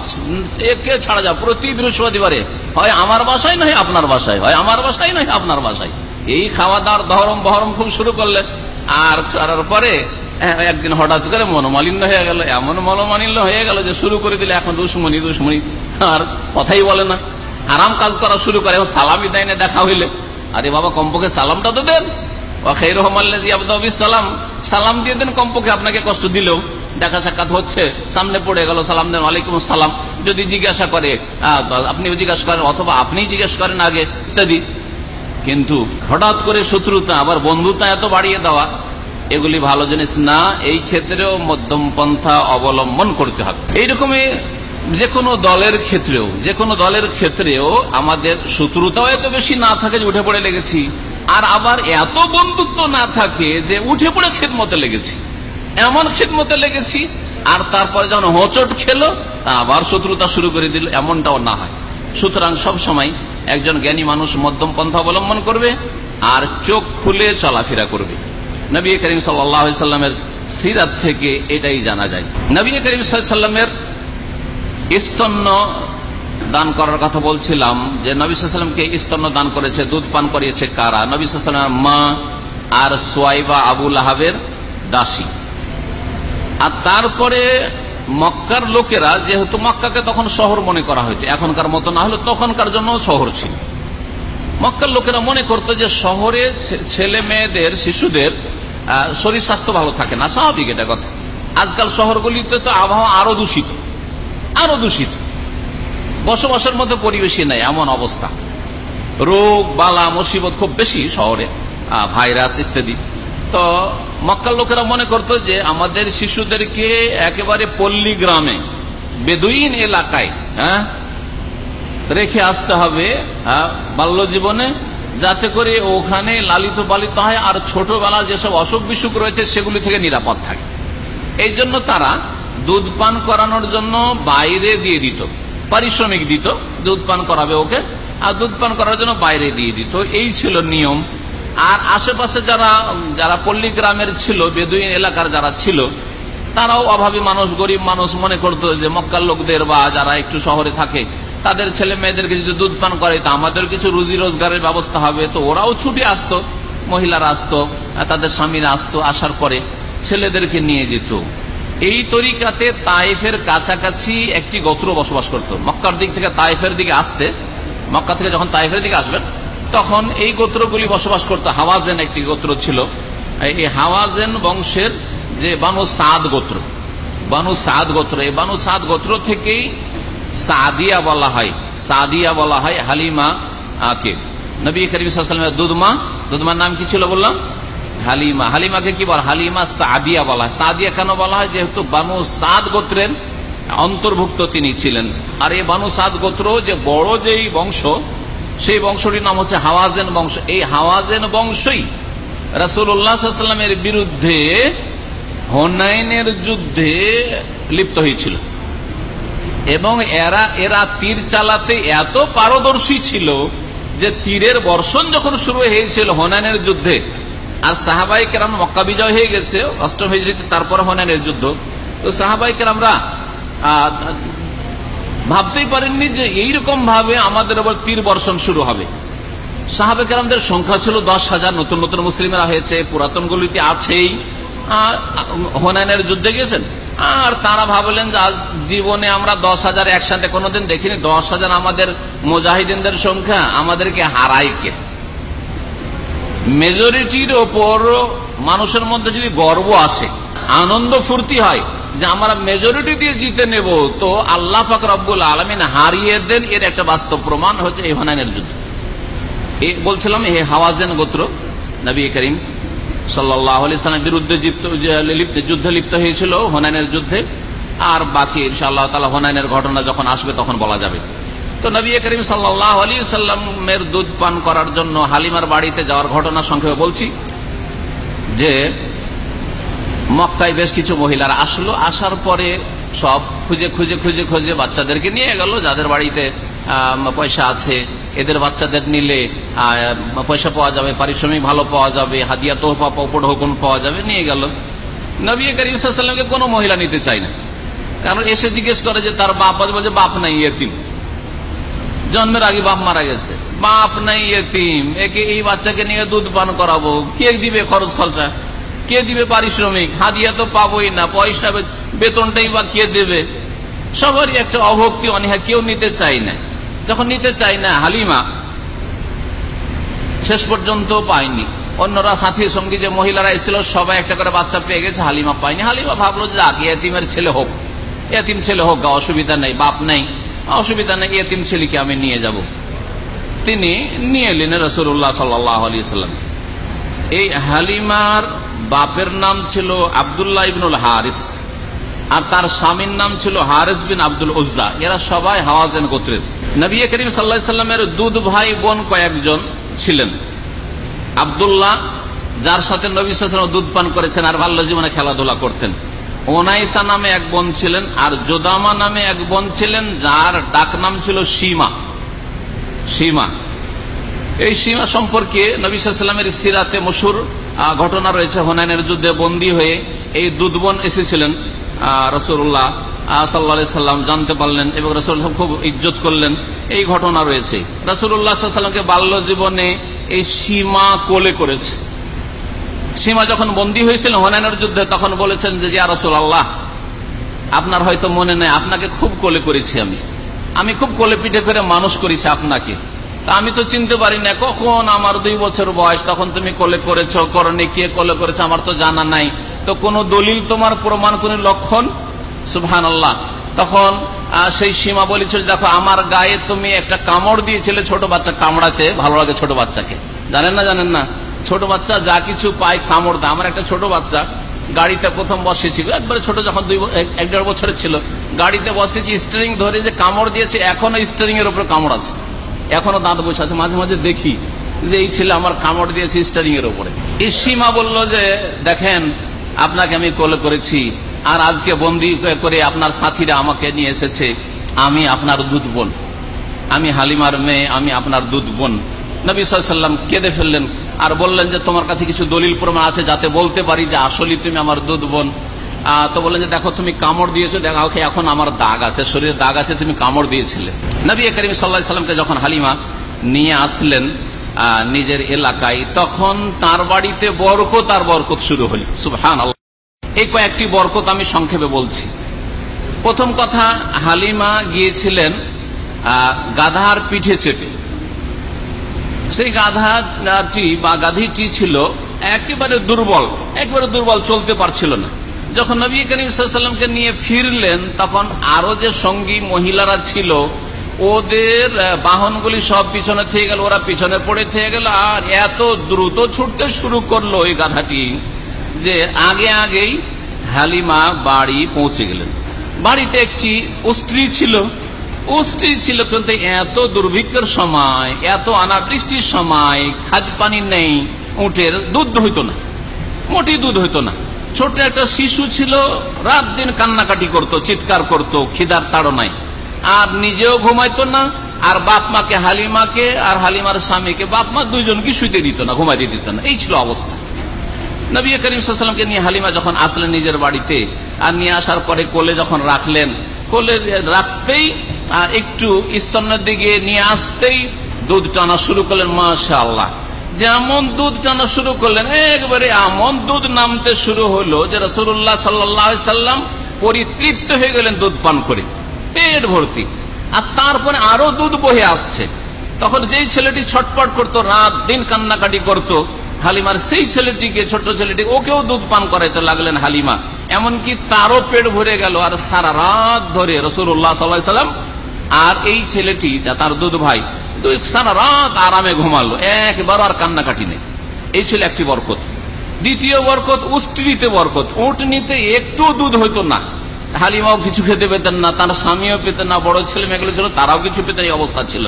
একে ছাড়া যাও। প্রতি বৃহস্পতিবারে। হয় আমার বাসায়, নয় আপনার বাসায়। হয় আমার বাসায়, নয় আপনার বাসায়। এই খাওয়া দাওয়ার ধরম বহরম খুব শুরু করলেন। আর পরে একদিন হঠাৎ করে মনোমালিন্য হয়ে গেল। এমন মনোমালিন্য হয়ে গেল যে শুরু করে দিলে এখন দুশ্মনী দুশ্মনী। আর কথাই বলে না। আরাম কাজ করা শুরু করে সালামি দেয় না দেখা হইলে। আরে বাবা, কমপক্ষে সালামটা তো দেন। সালাম। সালাম দিয়ে দেন কমপক্ষে, আপনাকে কষ্ট দিলেও। দেখা সাক্ষাৎ হচ্ছে, সামনে পড়ে গেল, সালাম দেন, ওয়ালাইকুম আসসালাম। যদি জিজ্ঞাসা করে আপনিও জিজ্ঞাসা করেন, অথবা আপনি জিজ্ঞাসা করেন আগে, ইত্যাদি। কিন্তু হঠাৎ করে শত্রুতা, আবার বন্ধুতা এত বাড়িয়ে দেওয়া এগুলি ভালো জিনিস না, এই ক্ষেত্রেও মধ্যম পন্থা অবলম্বন করতে হবে। এইরকমই যে কোনো দলের ক্ষেত্রেও যে কোনো দলের ক্ষেত্রেও আমাদের শত্রুতাও এত বেশি না থাকে যে উঠে পড়ে লেগেছি, আর আবার এত বন্ধুত্ব না থাকে যে উঠে পড়ে খেদমতে লেগেছি। এমন খেদমতে লেগেছি, আর তারপরে যখন হোঁচট খেলো আবার শত্রুতা শুরু করে দিল, এমনটাও না হয়। সুতরাং সব সময় একজন জ্ঞানী মানুষ মধ্যম পন্থা অবলম্বন করবে, আর চোখ খুলে চলাফেরা করবে। নবী করিম সাল্লামের সিরাত থেকে এটাই জানা যায়। নবী করিম সাল্লামের স্তন্য দান করার কথা বলছিলাম যে নবীলামকে স্তন্য দান করেছে, দুধ পান করিয়েছে কারা? নবীলামের মা আর সোয়াইবা আবুল আহাবের দাসী। আর তারপরে মক্কার লোকেরা, যেহেতু মক্কাকে তখন শহর মনে করা হইতো, এখনকার মতো না হলে তখনকার জন্য শহর ছিল। মক্কার লোকেরা মনে করতো যে শহরে ছেলে মেয়েদের, শিশুদের শরীর স্বাস্থ্য ভালো থাকে না। স্বাভাবিক এটা কথা। আজকাল শহরগুলিতে তো আবহাওয়া আরও দূষিত। আরও দূষিত। বসবাসের মধ্যে পরিবেশই নাই, এমন অবস্থা। রোগ, বালা, মুসিবত খুব বেশি শহরে ভাইরাস ইত্যাদি। তো মক্কার লোকেরা মনে করতো যে আমাদের শিশুদেরকে একেবারে পল্লী গ্রামে বেদুইন এলাকায় হ্যাঁ রেখে আসতে হবে বাল্য জীবনে যাতে করে ওখানে লালিত পালিত হয় আর ছোটবেলার যেসব অসুখ বিসুখ রয়েছে সেগুলি থেকে নিরাপদ থাকে। এই জন্য তারা দুধ পান করানোর জন্য বাইরে দিয়ে দিত, পারিশ্রমিক দিত, দুধ পান করাবে ওকে, আর দুধ পান করার জন্য বাইরে দিয়ে দিত। এই ছিল নিয়ম। আর আশেপাশে যারা যারা পল্লী গ্রামের ছিল, বেদুইন এলাকার যারা ছিল, তারাও অভাবী মানুষ, গরিব মানুষ মনে করতো যে মক্কার লোকদের বা যারা একটু শহরে থাকে তাদের ছেলে মেয়েদেরকে যদি দুধ পান করে তো আমাদের কিছু রুজি রোজগারের ব্যবস্থা হবে। তো ওরাও ছুটি আসতো, মহিলারা আসতো তাদের স্বামীরা আসতো, আসার পরে ছেলেদেরকে নিয়ে যেত। এই তরিকাতে তাইফের কাছাকাছি একটি গোত্র বসবাস করত। মক্কার দিক থেকে তাইফের দিকে আসতে, মক্কা থেকে যখন তাইফের দিকে আসবেন, তখন এই গোত্রগুলি বসবাস করত। হাওয়াজেন একটি গোত্র ছিল। এই হাওয়াজেন বংশের যে বানু সাদ গোত্র, বানু সাদ গোত্র, এই বানু সাদ গোত্র থেকেই সাদিয়া বলা হয়, সাদিয়া বলা হয় হালিমা কে নবী করিমের দুধমা, দুধমার নাম কি ছিল বললাম? হালিমা। হালিমাকে কি বলা হালিমা সাদিয়া বলা হয়। সাদিয়া কেন বলা হয়? যেহেতু বানু সাদ গোত্রের অন্তর্ভুক্ত তিনি ছিলেন। আর এই বানু সাদ গোত্র যে বড় যেই বংশ, সেই বংশটির নাম হচ্ছে হাওয়াজেন বংশ। এই হাওয়াজেন বংশই রাসুল্লাহামের বিরুদ্ধে হোনাইনের যুদ্ধে লিপ্ত হয়েছিল। এবং এরা এরা তীর চালাতে এত পারদর্শী ছিল যে তীরের বর্ষণ যখন শুরু হয়েছিল হোনানের যুদ্ধে, আর সাহাবাই কেরাম মক্কা বিজয় হয়ে গেছে, অষ্টম হিজড়িতে, তারপর হোনানের যুদ্ধ। তো সাহাবাই কেরামরা ভাবতেই পারেননি যে এইরকম ভাবে আমাদের আবার তীর বর্ষণ শুরু হবে। সাহাবে কেরামদের সংখ্যা ছিল দশ হাজার, নতুন নতুন মুসলিমরা হয়েছে, পুরাতন গুলিতে আছেই। হোনানের যুদ্ধে গেছেন আর তারা ভাবলেন যে জীবনে আমরা দশ হাজার একসাথে কোনোদিন দেখিনি, দশ হাজার আমাদের মুজাহিদিনদের সংখ্যা আমাদেরকে হারাই কে? মেজরিটির ওপর মানুষের মধ্যে যদি গর্ব আসে, আনন্দ ফুর্তি হয় যে আমরা মেজরিটি দিয়ে জিতে নেব, তো আল্লাহ পাক রব্বুল আলমিন হারিয়ে দেন, এর একটা বাস্তব প্রমাণ হচ্ছে এই হোনানের যুদ্ধ। বলছিলাম হে হাওয়াজেন গোত্র, নবী করিম সাল্লামের বিরুদ্ধে যুদ্ধে লিপ্ত হয়েছিল হোনাইনের যুদ্ধে। আর বাকি ইনশাআল্লাহ তালা হোনাইনের ঘটনা যখন আসবে তখন বলা যাবে। তো নবী করিম সাল্লাহ আলী সাল্লামের দুধ পান করার জন্য হালিমার বাড়িতে যাওয়ার ঘটনা সংক্ষেপে বলছি যে, মক্কায় বেশ কিছু মহিলারা আসলো, আসার পরে সব খুঁজে খুঁজে খুঁজে খুঁজে বাচ্চাদেরকে নিয়ে গেল, যাদের বাড়িতে পয়সা আছে, এদের বাচ্চাদের নিলে পয়সা পাওয়া যাবে, পারিশ্রমিক ভালো পাওয়া যাবে হাদিয়া তোহফা উপঢৌকন পাওয়া যাবে, নিয়ে গেল। নবী করিমকে কোনো মহিলা নিতে চায় না। কারণ এসে জিজ্ঞেস করে যে, তার বাপ বলছে বাপ নাই এতিম জন্মের আগে বাপ মারা গেছে। বাপ নাই এতিম একে এই বাচ্চাকে নিয়ে দুধ পান করাবো। কে দিবে খরচ খরচা? কে দিবে পারিশ্রমিক? হাদিয়া তো পাবোই না, পয়সা, বেতনটাই বা কে দেবে? সবারই একটা অভক্তি, অনীহা, কেউ নিতে চাই না। যখন নিতে চাই, না, হালিমা, শেষ পর্যন্ত পায়নি অন্যরা সাথী সঙ্গী যে মহিলারা এসেছিল, সবাই একটা করে বাচ্চা পেয়ে গেছে, হালিমা পায়নি হালিমা ভাবলো যে আগে এতিমের ছেলে হোক, এতিম ছেলে হোক অসুবিধা নেই, বাপ নেই, অসুবিধা নেই, এতিম ছেলেকে আমি নিয়ে যাব। তিনি নিয়ে এলেন রসুল্লাহ সাল্লাহ আলী সাল্লাম। এই হালিমার বাপের নাম ছিল আবদুল্লাহ ইবনুল হারিস, আর তার স্বামীর নাম ছিল হারিস বিন আব্দুল উজ্জা। এরা সবাই হাওয়াজেন গোত্রের। নবী করিম সাল্লা সাল্লামের দুধ ভাই বোন কয়েকজন ছিলেন। আবদুল্লাহ, যার সাথে নবী সাল্লাম দুধ পান করেছেন আর বাল্য জীবনে খেলাধুলা করতেন। ওনাইসা নামে এক বোন ছিলেন আর জোদামা নামে এক বোন ছিলেন, যার ডাক নাম ছিল সীমা। সীমা। এই সীমা সম্পর্কে নবীলামের সিরাতে মসুর ঘটনা রয়েছে। হোনাইনের যুদ্ধে বন্দী হয়ে এই দুধ বোন এসেছিলেন রসুল্লাহ সাল্লা জানতে পারলেন এবং রসুল খুব ইজ্জত করলেন। এই ঘটনা রয়েছে। রসুল্লাহামকে বাল্য জীবনে এই সীমা কোলে করেছে। সীমা যখন বন্দী হয়েছিল হোনাইনের যুদ্ধে, তখন বলেছেন যে জিয়া রসুল আল্লাহ আপনার হয়তো মনে নেই, আপনাকে খুব কোলে করেছি আমি। আমি খুব কোলে পিঠে করে মানুষ করেছি আপনাকে। তা আমি তো চিনতে পারি না, কখন আমার দুই বছর বয়স, তখন তুমি কোলে করেছ, করনি, কে কোলে করেছে আমার তো জানা নাই। তো কোন দলিল তোমার প্রমাণ, কোন লক্ষণ সুবহান আল্লাহ তখন সেই সীমা বলেছিল দেখো, আমার গায়ে তুমি একটা কামড় দিয়েছিলে ছোট বাচ্চা, কামড়াতে ভালো লাগে ছোট বাচ্চাকে। জানেন না জানেন না? ছোট বাচ্চা যা কিছু পায় কামড় দেয়। আমার একটা ছোট বাচ্চা, গাড়িতে প্রথম বসেছিল একবারে ছোট যখন দুই এক দেড় বছরের ছিল, গাড়িতে বসেছি স্টারিং ধরে যে কামড় দিয়েছে, এখনও স্টারিং এর উপরে কামড় আছে। এখনও দাঁত বসে আছে। মাঝে মাঝে দেখি যে এই ছেলে আমার কামড় দিয়েছে স্টারিং এর উপরে। এই সীমা বলল যে, দেখেন, আপনাকে আমি কল করেছি আর আজকে বন্দি করে আপনার সাথীরা আমাকে নিয়ে এসেছে, আমি আপনার দুধ বোন। আমি হালিমার মেয়ে, আমি আপনার দুধ বোন। নবী সাল্লাম কেঁদে ফেললেন আর বললেন যে, তোমার কাছে কিছু দলিল প্রমাণ আছে যাতে বলতে পারি যে আসলে তুমি আমার দুধ বোন? তো বললেন যে, দেখো, তুমি কামড় দিয়েছ দেখো এখন আমার দাগ আছে, শরীরে দাগ আছে, তুমি কামড় দিয়েছিলে। নবী করিম সাল্লাহ সাল্লামকে যখন হালিমা নিয়ে আসলেন নিজের এলাকায়, তখন তার বাড়িতে বরকত, আর বরকত শুরু হল। সুবহান এই কয়েকটি বরকত আমি সংক্ষেপে বলছি। প্রথম কথা, হালিমা গিয়েছিলেন গাধার পিঠে চেপে। সেই গাধাটি বা গাধীটি ছিল একেবারে দুর্বল একেবারে দুর্বল, চলতে পারছিল না। যখন নবী করিমকে নিয়ে ফিরলেন, তখন আরও যে সঙ্গী মহিলারা ছিল, ওদের বাহনগুলি সব পিছনে থেকে গেল, ওরা পিছনে পড়ে থেকে গেল, আর এত দ্রুত ছুটতে শুরু করল ওই গাধাটি। যে আগে আগেই হালিমা বাড়ি পৌঁছে গেলেন। বাড়িতে একটি স্ত্রী ছিল। স্ত্রী ছিল কিন্তু এত দুর্ভিক্ষের সময়, এত অনাবৃষ্টির সময় খাদ্য পানি নেই উঠের দুধ হইতো না, মোটি দুধ হইতো না। ছোট একটা শিশু ছিল, রাত দিন কান্নাকাটি করত, চিৎকার করত, খিদার তাড়নায় আর নিজেও ঘুমাইতো না, আর বাপ মাকে, হালিমাকে, আর হালিমার স্বামীকে, বাপ মা দুইজনকে শুইতে দিত না, ঘুমাইতে দিত না। এই ছিল অবস্থা। নবী করিম সাল্লামকে নিয়ে হালিমা যখন আসলেন নিজের বাড়িতে, আর নিয়ে আসার পরে কোলে যখন রাখলেন, কোলে রাখতেই একটু স্তনের দিকে নিয়ে আসতেই দুধ টানা শুরু করলেন মাশা যেমন দুধ টানা শুরু করলেন, একবারে এমন দুধ নামতে শুরু হলো যে রসুল্লাহ সাল্লাহ সাল্লাম পরিতৃপ্ত হয়ে গেলেন দুধ পান করে, পেট ভর্তি। আর তারপরে আরও দুধ বহে আসছে। তখন যেই ছেলেটি ছটপট করতো, রাত দিন কান্নাকাটি করত হালিমার সেই ছেলেটিকে ছোট ছেলেটি, ওকেও দুধ পান করাইতে লাগলেন হালিমা। এমনকি তারও পেট ভরে গেল আর সারা রাত ধরে রসুল্লাহ সাল্লাহ সাল্লাম আর এই ছেলেটি তার দুধ ভাই সারা রাত আরামে ঘুমালো একবার আর কান্নাকাটি নেই। এই ছিল একটি বরকত। দ্বিতীয় বরকত উষ্টিতে বরকত। উঠ নিতে একটু দুধ হইতো না। হালিমাও কিছু খেতে পেতেন না, তার স্বামীও পেতেন না, বড় ছেলে মেয়েগুলো ছিল, তারাও কিছু পেতেন, এই অবস্থা ছিল।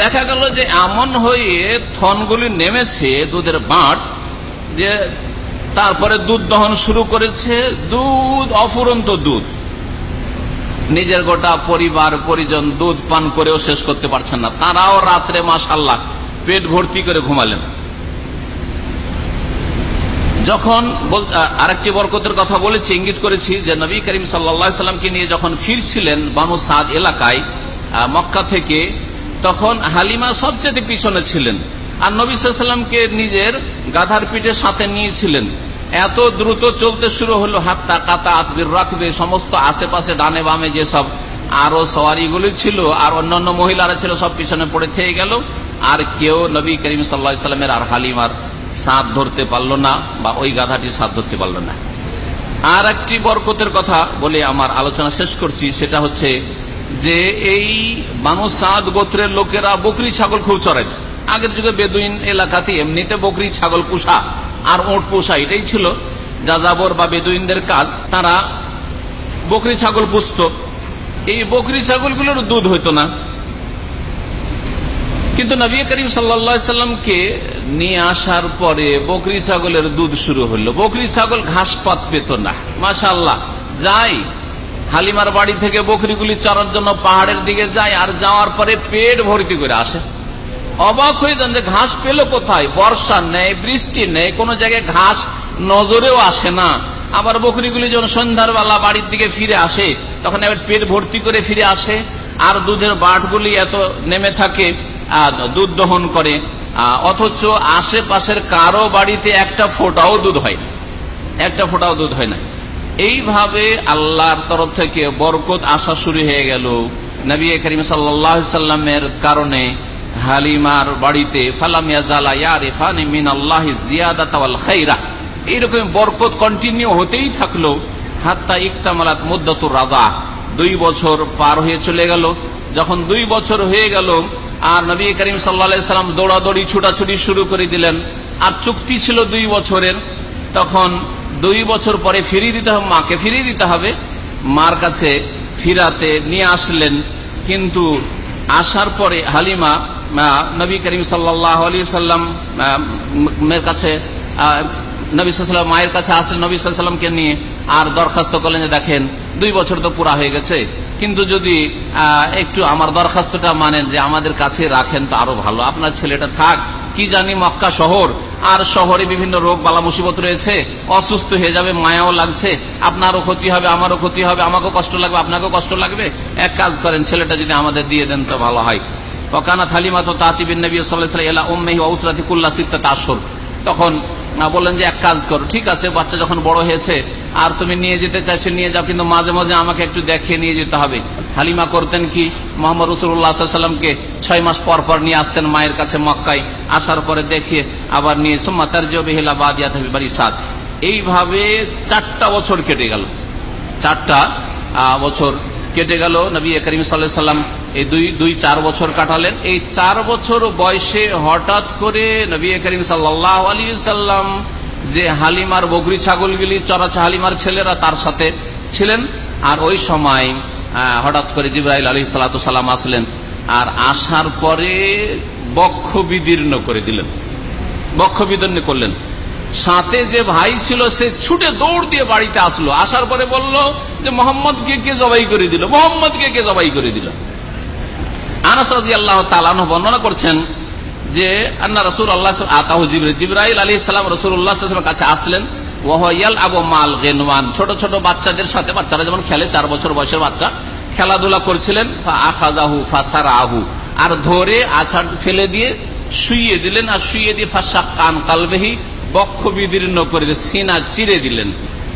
দেখা গেল যে এমন হয়ে থনগুলি নেমেছে দুধের বাঁট যে তারপরে দুধ দহন শুরু করেছে, দুধ, অফুরন্ত দুধ। নিজের গোটা পরিবার, পরিজন দুধ পান করেও শেষ করতে পারছেন না। তারাও রাত্রে মাসাল্লাহ পেট ভর্তি করে ঘুমালেন। যখন আরেকটি বরকতের কথা বলেছি, ইঙ্গিত করেছি যে নবী করিম সাল্লা সাল্লামকে নিয়ে যখন ফিরছিলেন বানু সাদ এলাকায় মক্কা থেকে তখন হালিমা সবচেয়ে পিছনে ছিলেন। আর নবী সাল্লামকে নিজের গাধার পিঠে সাথে নিয়েছিলেন। এত দ্রুত চলতে শুরু হলো হাত্তা কাতা আতবির রাখবে সমস্ত আশেপাশে, ডানে বামে যেসব আরও সওয়ারিগুলি ছিল আর অন্যান্য মহিলারা ছিল, সব পিছনে পড়ে থেকে গেল। আর কেউ নবী করিম সাল্লা সাল্লামের আর হালিমার সাথ ধরতে পারল না বা ওই গাধাটির সাথ ধরতে পারল না। আর একটি বরকতের কথা বলে আমার আলোচনা শেষ করছি, সেটা হচ্ছে যে এই বানু সাদ গোত্রের লোকেরা বকরি ছাগল খুব চড়াইত আগের যুগে বেদুইন এলাকাতে এমনিতে বকরি ছাগল পোষা আর ওট পোষা এটাই ছিল যাযাবর বা বেদুইনদের কাজ। তারা বকরি ছাগল পুষত। এই বকরি ছাগলগুলোর দুধ হইতো না। কিন্তু নবী করিম সাল্লামকে নিয়ে আসার পরে বকরি ছাগলের দুধ শুরু হলো বকরি ছাগল ঘাস পাত পেত না। মাশাল্লাহ যাই হালিমার বাড়ি থেকে বকরিগুলি চড়ার জন্য পাহাড়ের দিকে যায় আর যাওয়ার পরে পেট ভর্তি করে আসে। অবাক হয়ে যান যে ঘাস পেল কোথায়? বর্ষা নেই, বৃষ্টি নেই, কোন জায়গায় ঘাস নজরেও আসে না। আবার বকরিগুলি যখন সন্ধ্যার বেলা বাড়ির দিকে ফিরে আসে, তখন এবার পেট ভর্তি করে ফিরে আসে। আর দুধের বাটগুলি এত নেমে থাকে দুধ দহন করে অথচ আশেপাশের কারও বাড়িতে একটা ফোটাও দুধ হয় একটা ফোটাও দুধ হয় না। এইভাবে আল্লাহর তরফ থেকে বরকত আসা শুরু হয়ে গেল। নবী করিম সাল্লামের কারণে হালিমার বাড়িতে এইরকম বরকত কন্টিনিউ হতেই থাকল। হাত্তা ইকতামালাত মুদ্দাতুর রাদা। দুই বছর পার হয়ে চলে গেল। যখন দুই বছর হয়ে গেল, আর নবী করিম সাল্লাম দৌড়াদৌড়ি, ছুটাছুটি শুরু করে দিলেন। আর চুক্তি ছিল দুই বছরের। তখন দুই বছর পরে ফিরিয়ে দিতে হবে, মাকে ফিরিয়ে দিতে হবে। মার কাছে ফিরাতে নিয়ে আসলেন, কিন্তু আসার পরে হালিমা নবী করিম সাল্লাহ আলী সাল্লাম কাছে নবী সাল্লাম মায়ের কাছে আসলেন, নবী সাল্লামকে নিয়ে আর দরখাস্ত করলেন যে, দেখেন, দুই বছর তো পুরা হয়ে গেছে, কিন্তু যদি একটু আমার দরখাস্তটা মানেন যে, আমাদের কাছে রাখেন তো আরও ভালো। আপনার ছেলেটা থাক, কি জানি মক্কা শহর আর শহরে বিভিন্ন রোগ বালা মুসিবত রয়েছে, অসুস্থ হয়ে যাবে, মায়াও লাগছে, আপনারও ক্ষতি হবে, আমারও ক্ষতি হবে, আমাকেও কষ্ট লাগবে, আপনাকেও কষ্ট লাগবে। এক কাজ করেন, ছেলেটা যদি আমাদের দিয়ে দেন তো ভালো হয়। ওকানা থালিমা তো তাতিবিন নবী সাল্লাহ উম্মেহি ওসরাতি কুল্লা সিত্তা আসর তখন বললেন যে, এক কাজ করো, ঠিক আছে, বাচ্চা যখন বড় হয়েছে, আর তুমি নিয়ে যেতে চাইছো, নিয়ে যাও, কিন্তু মাঝে মাঝে আমাকে একটু দেখিয়ে নিয়ে যেতে হবে। হালিমা করতেন কি? মোহাম্মদ রসুল্লাহামকে ছয় মাস পর পর নিয়ে আসতেন মায়ের কাছে মক্কায়। আসার পরে দেখিয়ে আবার নিয়ে সোম্মা তার জবিহিলা বাদিয়া থাকবে বাড়ি সাত এইভাবে চারটা বছর কেটে গেল। চারটা বছর কেটে গেল। নবী করিম সাল্লাম এই দুই দুই, চার বছর কাটালেন। এই চার বছর বয়সে হঠাৎ করে নবী করিম সাল্লাহ আলী সাল্লাম যে হালিমার বকরি ছাগলগুলি চরাচা হালিমার ছেলেরা তার সাথে ছিলেন। আর ওই সময় হঠাৎ করে জিব্রাইল আলী সাল্লাম আসলেন আর আসার পরে বক্ষ বিদীর্ণ করে দিলেন। বক্ষ বিদীর্ণ করলেন। সাথে যে ভাই ছিল, সে ছুটে দৌড় দিয়ে বাড়িতে আসলো। আসার পরে বলল যে, মোহাম্মদ কে কে জবাই করে দিল? মোহাম্মদ কে কে জবাই করে দিল? আনাস রাজি আল্লাহ তালান বর্ণনা করছেন যে, আন্না রসুল আল্লাহ আতাহ জিবরাইল আলী ইসলাম রসুল্লাহ কাছে আসলেন। ওয়াল আবু মাল গেনওয়ান। ছোট ছোট বাচ্চাদের সাথে, বাচ্চারা যেমন খেলে, চার বছর বয়সের বাচ্চা, খেলাধুলা করছিলেন আহু আর ধরে আছাড় ফেলে দিয়ে শুইয়ে দিলেন, আর শুইয়ে দিয়ে ফাঁসা কান কালবেহি বক্ষ বিদীর্ণ করে সিনা চিরে দিলেন।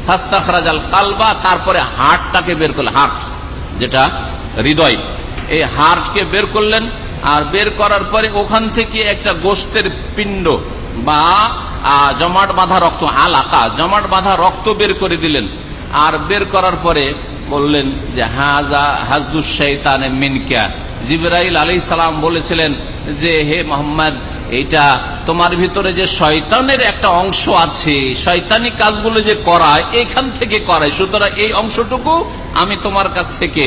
ফাস্তাখরাজাল কালবা, তারপরে হাটটাকে বের করলেন হাট যেটা হৃদয়। এই হার্টকে বের করলেন, আর বের করার পরে ওখান থেকে একটা গোস্তের পিণ্ড বা জমাট বাঁধা রক্ত আলাকা জমাট বাঁধা রক্ত বের করে দিলেন। আর বের করার পরে বললেন যে হাজা হাজদুস শৈতান মিনকা। জিবরাইল আলী সালাম বলেছিলেন যে হে মোহাম্মদ এটা তোমার ভিতরে যে শয়তানের একটা অংশ আছে শয়তানি কাজগুলো যে করায় এখান থেকে করায়। সুতরাং এই অংশটুকু আমি তোমার কাছ থেকে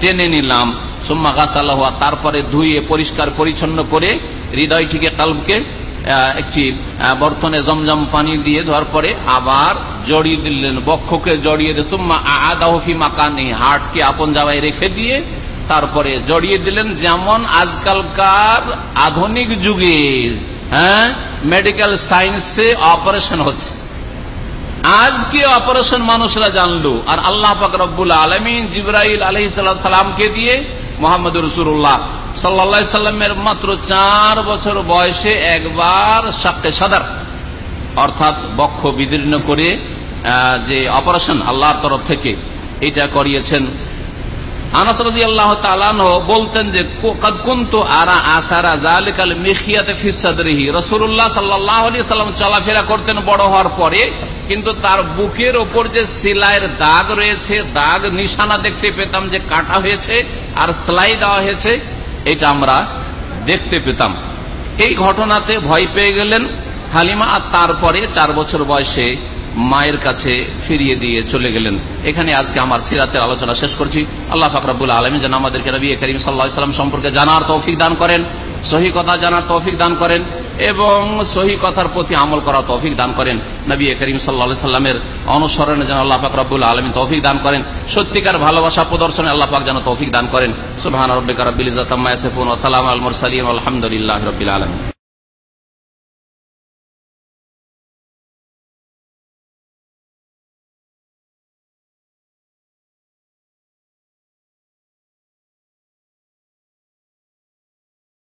টেনে নিলাম। সোম্মা গাছাল্লাহ তারপরে ধুয়ে পরিষ্কার পরিচ্ছন্ন করে হৃদয়টিকে কালবকে আহ, একটি বর্তনে জমজম পানি দিয়ে ধোয়ার পরে আবার জড়িয়ে দিলেন। বক্ষকে জড়িয়ে দিয়ে সুম্মা আদাহফি মাকানি হাটকে আপন জায়গায় রেখে দিয়ে তারপরে জড়িয়ে দিলেন। যেমন আজকালকার আধুনিক যুগে হ্যাঁ মেডিকেল সায়েন্সে অপারেশন হচ্ছে। আজকে অপারেশন মানুষরা জানলো। আর আল্লাহ পাক রব্বুল আলমিন জিব্রাইল আলহি সালামকে দিয়ে? মোহাম্মদ রসুল্লাহ সাল্লা সাল্লামের মাত্র চার বছর বয়সে একবার সাক্কে সাদার। অর্থাৎ বক্ষ বিদীর্ণ করে যে অপারেশন আল্লাহর তরফ থেকে এটা করিয়েছেন। বলতেন যে আরা সাল্লাম চলাফেরা করতেন বড় হওয়ার পরে, কিন্তু তার বুকের ওপর যে সেলাইয়ের দাগ রয়েছে, দাগ নিশানা দেখতে পেতাম যে কাটা হয়েছে আর সেলাই দেওয়া হয়েছে। এটা আমরা দেখতে পেতাম। এই ঘটনাতে ভয় পেয়ে গেলেন হালিমা আর তারপরে চার বছর বয়সে মায়ের কাছে ফিরিয়ে দিয়ে চলে গেলেন। এখানে আজকে আমার সিরাতের আলোচনা শেষ করছি। আল্লাহ ফাকরাবুল আলমী যেন আমাদেরকে নবী করিম সাল্লাহ সাল্লাম সম্পর্কে জানার তৌফিক দান করেন, সহি কথা জানার তৌফিক দান করেন এবং সহি কথার প্রতি আমল করার তৌফিক দান করেন। নবী করিম সাল্লা সাল্লামের অনুসরণে যেন আল্লাহ রব্বুল আলমী তৌফিক দান করেন। সত্যিকার ভালোবাসা প্রদর্শনে আল্লাহ পাক যেন তৌফিক দান করেন। সুবাহ রব্বিক রব্বিল ইজাতাম্মা ইয়াসিফুন আলমুর সালিম আল রবিল আলহামদুলিল্লাহি রাব্বিল আলামিন।